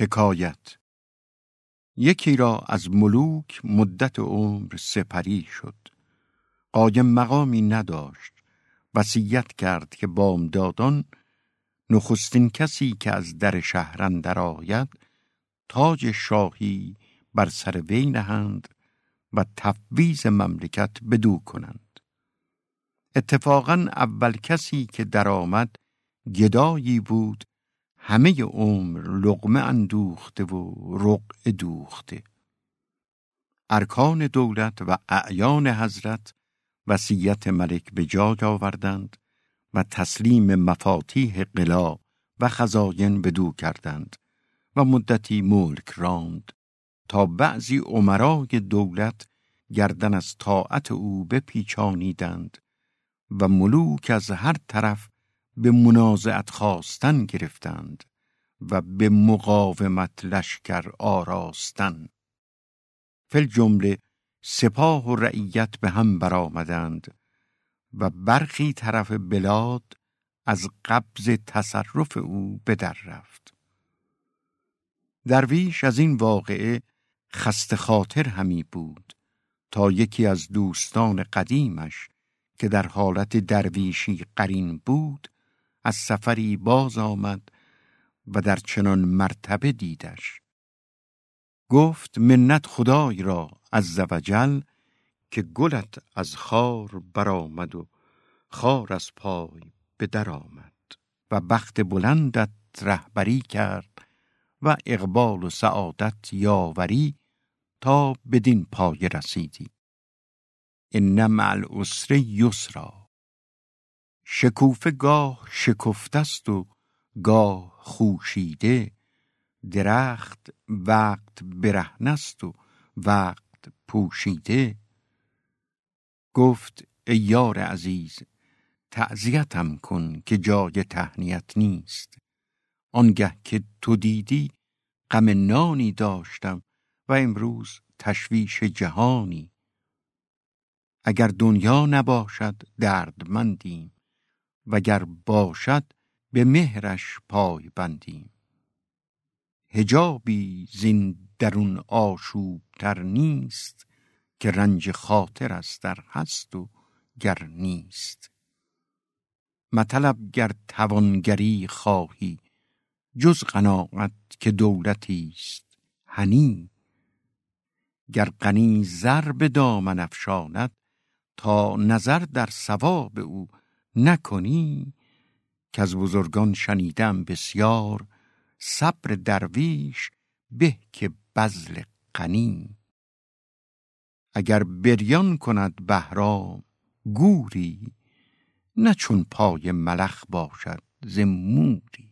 حکایت. یکی را از ملوک مدت عمر سپری شد. قایم مقامی نداشت. وصیت کرد که بامدادان نخستین کسی که از در شهرن درآید تاج شاهی بر سر وی نهند و تفویض مملکت بدو کنند. اتفاقا اول کسی که درآمد گدایی بود همه عمر لقمه اندوخته و رقع دوخته. ارکان دولت و اعیان حضرت وصیت ملک به جای آوردند و تسلیم مفاتیح قلا و خزاین بدو کردند و مدتی ملک راند تا بعضی عمرای دولت گردن از طاعت او بپیچانیدند و ملوک از هر طرف به منازعت خواستن گرفتند و به مقاومت لشکر آراستن. فل جمله سپاه و رعیت به هم برآمدند و برخی طرف بلاد از قبض تصرف او به در رفت. درویش از این واقعه خسته خاطر همی بود تا یکی از دوستان قدیمش که در حالت درویشی قرین بود از سفری باز آمد و در چنان مرتبه دیدش. گفت منت خدای را از زوجل که گلت از خار برآمد و خار از پای به در آمد و بخت بلندت رهبری کرد و اقبال و سعادت یاوری تا بدین پای رسیدی. ان العسر یسرا. شکوفه گاه شکفته است و گاه خوشیده درخت وقت برهنست و وقت پوشیده. گفت ای یار عزیز تعذیتم کن که جای تهنیت نیست. آنگه که تو دیدی غم نانی داشتم و امروز تشویش جهانی. اگر دنیا نباشد دردمندیم. وگر باشد به مهرش پای بندیم. هجابی زین درون آشوب تر نیست که رنج خاطر است در هست و گر نیست. مطلب گر توانگری خواهی جز قناعت که دولتی است هنی. گر غنی زر به دامن افشاند تا نظر در ثواب او نکنی که از بزرگان شنیدم بسیار صبر درویش به که بذل غنی. اگر بریان کند بهرام گوری نه چون پای ملخ باشد ز موری.